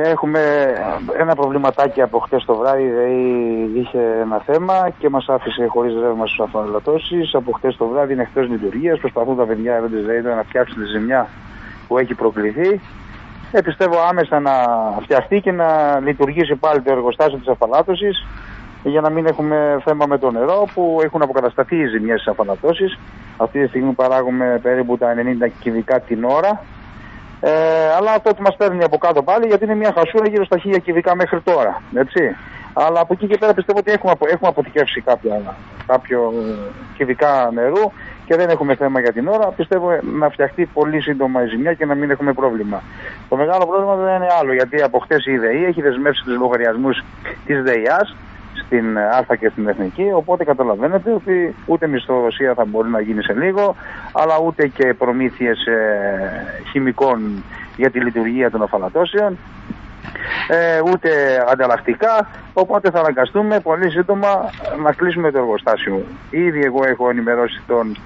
Έχουμε ένα προβληματάκι από χτες το βράδυ, δηλαδή είχε ένα θέμα και μας άφησε χωρίς ρεύμα στους αφανελατώσεις. Από χτες το βράδυ είναι εκτός λειτουργίας. Προσπαθούν τα παιδιά εδώ τη ΔΕΗ να φτιάξουν τη ζημιά που έχει προκληθεί. Ε, πιστεύω άμεσα να φτιαχτεί και να λειτουργήσει πάλι το εργοστάσιο της αφανάτωση για να μην έχουμε θέμα με το νερό που έχουν αποκατασταθεί οι ζημιές της αφανατώσει. Αυτή τη στιγμή παράγουμε περίπου τα 90 κυβικά την ώρα ε, αλλά αυτό που μας παίρνει από κάτω πάλι γιατί είναι μια χασούρα γύρω στα χίλια κυβικά μέχρι τώρα. Έτσι. Αλλά από εκεί και πέρα πιστεύω ότι έχουμε, έχουμε αποθηκεύσει κάποια, κάποιο ε, κυβικά νερού και δεν έχουμε θέμα για την ώρα. Πιστεύω να φτιαχτεί πολύ σύντομα η ζημιά και να μην έχουμε πρόβλημα. Το μεγάλο πρόβλημα δεν είναι άλλο γιατί από χτες η ΔΕΗ έχει δεσμεύσει τους λογαριασμούς της ΔΕΙΑ στην Α και στην Εθνική. Οπότε καταλαβαίνετε ότι ούτε μισθοδοσία θα μπορεί να γίνει σε λίγο, αλλά ούτε και προμήθειες ε, χημικών για τη λειτουργία των αφαλατώσεων. Ε, ούτε ανταλλακτικά, οπότε θα αναγκαστούμε πολύ σύντομα να κλείσουμε το εργοστάσιο. Ήδη εγώ έχω ενημερώσει τον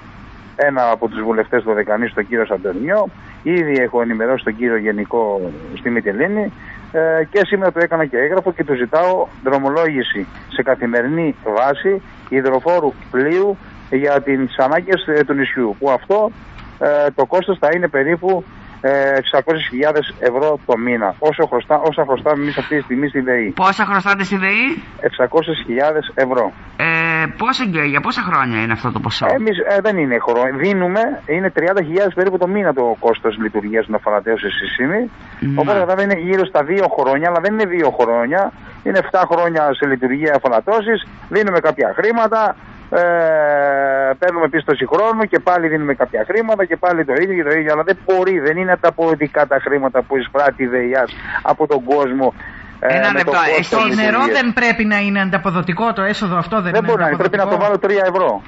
ένα από τους βουλευτές του Δεκανής, τον κύριο Σαντορνιό. Ήδη έχω ενημερώσει τον κύριο Γενικό στη Μητελίνη ε, και σήμερα το έκανα και έγραφο και του ζητάω δρομολόγηση σε καθημερινή βάση υδροφόρου πλοίου για τις ανάγκες ε, του νησιού που αυτό ε, το κόστος θα είναι περίπου 600.000 ευρώ το μήνα. Όσο χρωστά, όσα χρωστάμε εμείς αυτή τη στιγμή στη ΔΕΗ. Πόσα χρωστάτε στη ΔΕΗ; 600.000 ευρώ. Ε, πόσα, για πόσα χρόνια είναι αυτό το ποσό; Εμείς ε, δεν είναι χρόνια. Δίνουμε, είναι 30.000 περίπου το μήνα το κόστος λειτουργίας του αφανατέωση στη ΣΥΜΗ. Οπότε βέβαια είναι γύρω στα 2 χρόνια, αλλά δεν είναι 2 χρόνια. Είναι 7 χρόνια σε λειτουργία αφανατώσεις. Δίνουμε κάποια χρήματα. Ε, παίρνουμε πίστοση χρόνου και πάλι δίνουμε κάποια χρήματα και πάλι το ίδιο και το ίδιο. Αλλά δεν μπορεί, δεν είναι τα πολιτικά τα χρήματα που εισπράττει η ΔΕΙΑΣ από τον κόσμο. Ε, Ένα λεπτό. Το νερό δεν πρέπει να είναι ανταποδοτικό το έσοδο αυτό, δεν, δεν είναι μπορεί να είναι. Πρέπει να το βάλω 3 ευρώ.